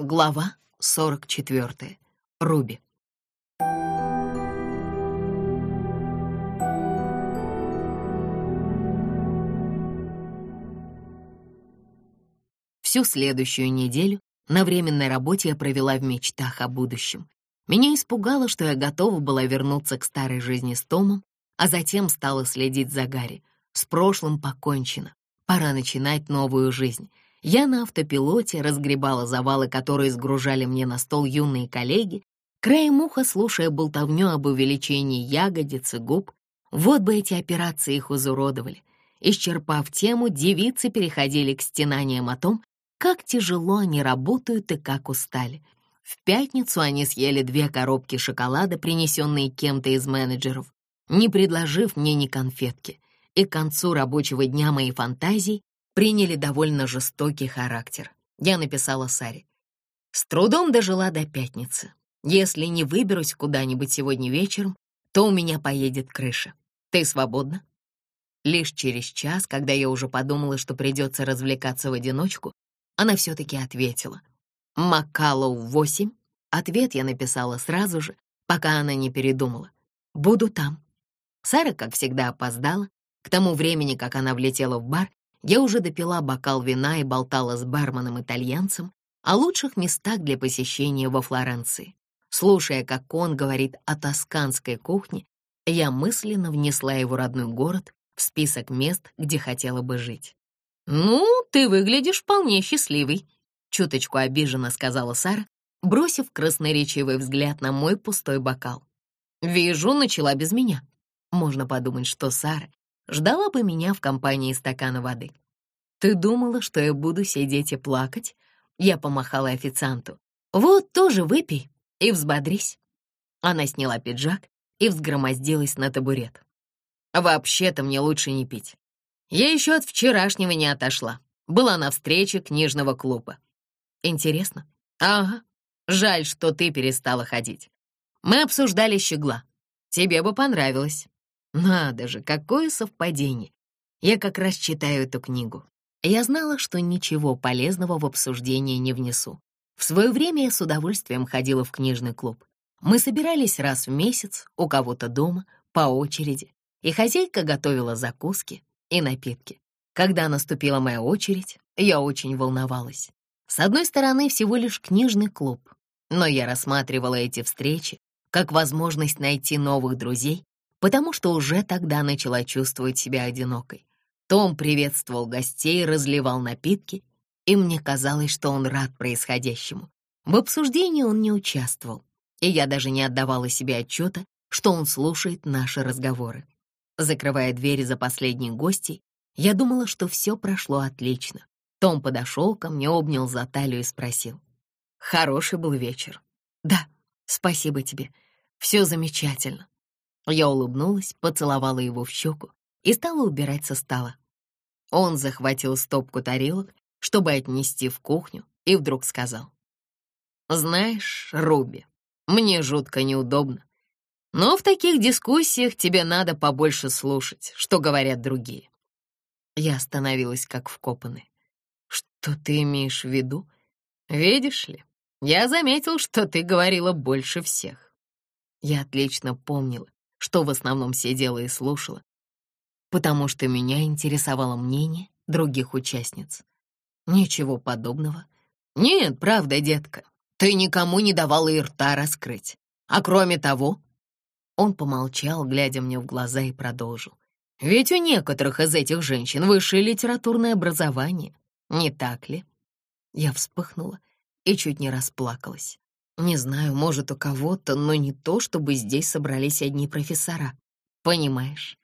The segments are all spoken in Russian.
Глава 44. Руби. Всю следующую неделю на временной работе я провела в мечтах о будущем. Меня испугало, что я готова была вернуться к старой жизни с Томом, а затем стала следить за Гарри. С прошлым покончено. Пора начинать новую жизнь. Я на автопилоте разгребала завалы, которые сгружали мне на стол юные коллеги, краем уха слушая болтовню об увеличении ягодиц и губ. Вот бы эти операции их изуродовали. Исчерпав тему, девицы переходили к стенаниям о том, как тяжело они работают и как устали. В пятницу они съели две коробки шоколада, принесенные кем-то из менеджеров, не предложив мне ни конфетки. И к концу рабочего дня моей фантазии приняли довольно жестокий характер. Я написала Саре. С трудом дожила до пятницы. Если не выберусь куда-нибудь сегодня вечером, то у меня поедет крыша. Ты свободна? Лишь через час, когда я уже подумала, что придется развлекаться в одиночку, она все-таки ответила. «Маккалоу, восемь?» Ответ я написала сразу же, пока она не передумала. «Буду там». Сара, как всегда, опоздала. К тому времени, как она влетела в бар, я уже допила бокал вина и болтала с барменом-итальянцем о лучших местах для посещения во Флоренции. Слушая, как он говорит о тосканской кухне, я мысленно внесла его родной город в список мест, где хотела бы жить. «Ну, ты выглядишь вполне счастливый», — чуточку обиженно сказала Сара, бросив красноречивый взгляд на мой пустой бокал. «Вижу, начала без меня. Можно подумать, что Сара ждала бы меня в компании стакана воды. «Ты думала, что я буду сидеть и плакать?» Я помахала официанту. «Вот, тоже выпей и взбодрись». Она сняла пиджак и взгромоздилась на табурет. «Вообще-то мне лучше не пить. Я еще от вчерашнего не отошла. Была на встрече книжного клуба. Интересно? Ага. Жаль, что ты перестала ходить. Мы обсуждали щегла. Тебе бы понравилось. Надо же, какое совпадение. Я как раз читаю эту книгу. Я знала, что ничего полезного в обсуждение не внесу. В свое время я с удовольствием ходила в книжный клуб. Мы собирались раз в месяц, у кого-то дома, по очереди, и хозяйка готовила закуски и напитки. Когда наступила моя очередь, я очень волновалась. С одной стороны, всего лишь книжный клуб, но я рассматривала эти встречи как возможность найти новых друзей потому что уже тогда начала чувствовать себя одинокой. Том приветствовал гостей, разливал напитки, и мне казалось, что он рад происходящему. В обсуждении он не участвовал, и я даже не отдавала себе отчета, что он слушает наши разговоры. Закрывая дверь за последней гостей, я думала, что все прошло отлично. Том подошел ко мне, обнял за талию и спросил. «Хороший был вечер». «Да, спасибо тебе. Все замечательно. Я улыбнулась, поцеловала его в щеку и стала убирать со стола. Он захватил стопку тарелок, чтобы отнести в кухню, и вдруг сказал. «Знаешь, Руби, мне жутко неудобно, но в таких дискуссиях тебе надо побольше слушать, что говорят другие». Я остановилась как вкопанная. «Что ты имеешь в виду? Видишь ли, я заметил, что ты говорила больше всех». Я отлично помнила, что в основном сидела и слушала, потому что меня интересовало мнение других участниц. Ничего подобного. Нет, правда, детка, ты никому не давала и рта раскрыть. А кроме того... Он помолчал, глядя мне в глаза, и продолжил. Ведь у некоторых из этих женщин высшее литературное образование, не так ли? Я вспыхнула и чуть не расплакалась. Не знаю, может, у кого-то, но не то, чтобы здесь собрались одни профессора. Понимаешь?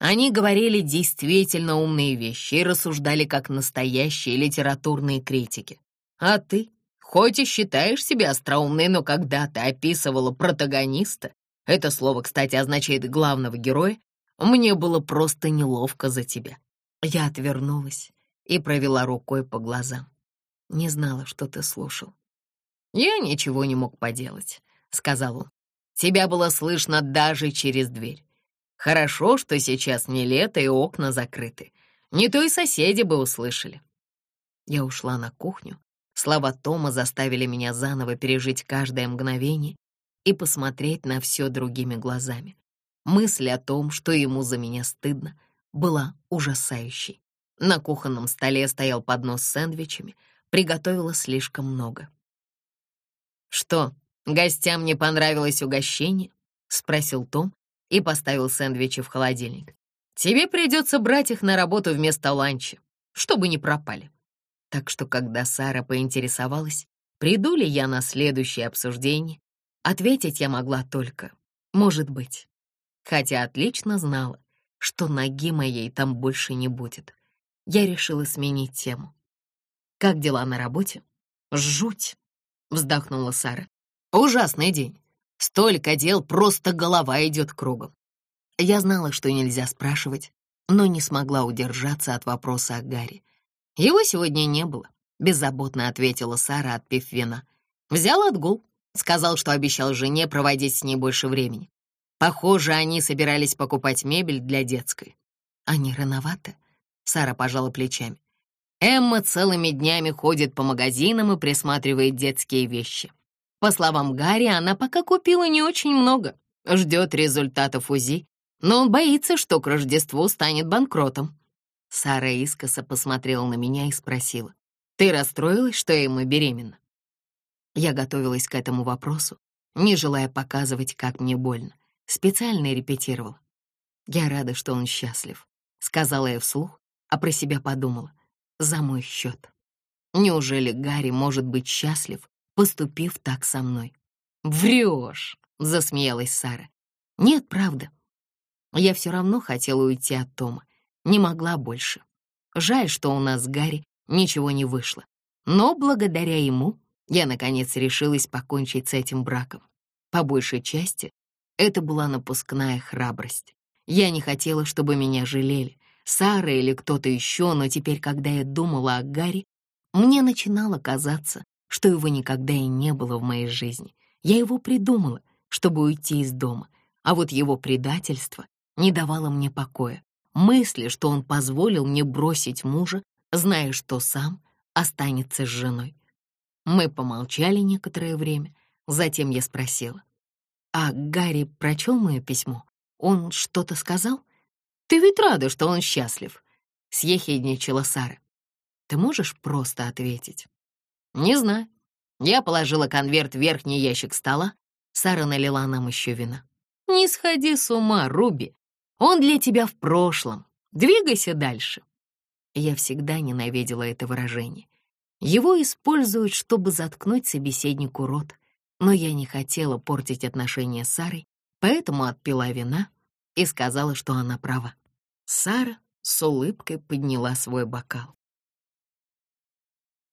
Они говорили действительно умные вещи и рассуждали как настоящие литературные критики. А ты, хоть и считаешь себя остроумной, но когда ты описывала протагониста, это слово, кстати, означает главного героя, мне было просто неловко за тебя. Я отвернулась и провела рукой по глазам. Не знала, что ты слушал. «Я ничего не мог поделать», — сказал он. «Тебя было слышно даже через дверь. Хорошо, что сейчас не лето и окна закрыты. Не то и соседи бы услышали». Я ушла на кухню, Слова Тома заставили меня заново пережить каждое мгновение и посмотреть на все другими глазами. Мысль о том, что ему за меня стыдно, была ужасающей. На кухонном столе стоял поднос с сэндвичами, приготовила слишком много. «Что, гостям не понравилось угощение?» — спросил Том и поставил сэндвичи в холодильник. «Тебе придется брать их на работу вместо ланча, чтобы не пропали». Так что, когда Сара поинтересовалась, приду ли я на следующее обсуждение, ответить я могла только «может быть», хотя отлично знала, что ноги моей там больше не будет. Я решила сменить тему. «Как дела на работе?» «Жуть!» — вздохнула Сара. «Ужасный день. Столько дел, просто голова идет кругом». Я знала, что нельзя спрашивать, но не смогла удержаться от вопроса о Гарри. «Его сегодня не было», — беззаботно ответила Сара, отпив вина. «Взял отгул, сказал, что обещал жене проводить с ней больше времени. Похоже, они собирались покупать мебель для детской». «Они рановато?» — Сара пожала плечами. Эмма целыми днями ходит по магазинам и присматривает детские вещи. По словам Гарри, она пока купила не очень много, ждет результатов УЗИ, но он боится, что к Рождеству станет банкротом. Сара искоса посмотрела на меня и спросила, «Ты расстроилась, что Эмма беременна?» Я готовилась к этому вопросу, не желая показывать, как мне больно. Специально репетировала. «Я рада, что он счастлив», — сказала я вслух, а про себя подумала. «За мой счет. Неужели Гарри может быть счастлив, поступив так со мной?» «Врешь», — засмеялась Сара. «Нет, правда. Я все равно хотела уйти от Тома. Не могла больше. Жаль, что у нас с Гарри ничего не вышло. Но благодаря ему я, наконец, решилась покончить с этим браком. По большей части это была напускная храбрость. Я не хотела, чтобы меня жалели, Сара или кто-то еще, но теперь, когда я думала о Гарри, мне начинало казаться, что его никогда и не было в моей жизни. Я его придумала, чтобы уйти из дома, а вот его предательство не давало мне покоя мысли, что он позволил мне бросить мужа, зная, что сам останется с женой. Мы помолчали некоторое время, затем я спросила. «А Гарри прочел мое письмо? Он что-то сказал? Ты ведь рада, что он счастлив?» Съехидничала Сара. «Ты можешь просто ответить?» «Не знаю». Я положила конверт в верхний ящик стола. Сара налила нам еще вина. «Не сходи с ума, Руби. Он для тебя в прошлом. Двигайся дальше. Я всегда ненавидела это выражение. Его используют, чтобы заткнуть собеседнику рот, но я не хотела портить отношения с Сарой, поэтому отпила вина и сказала, что она права. Сара с улыбкой подняла свой бокал.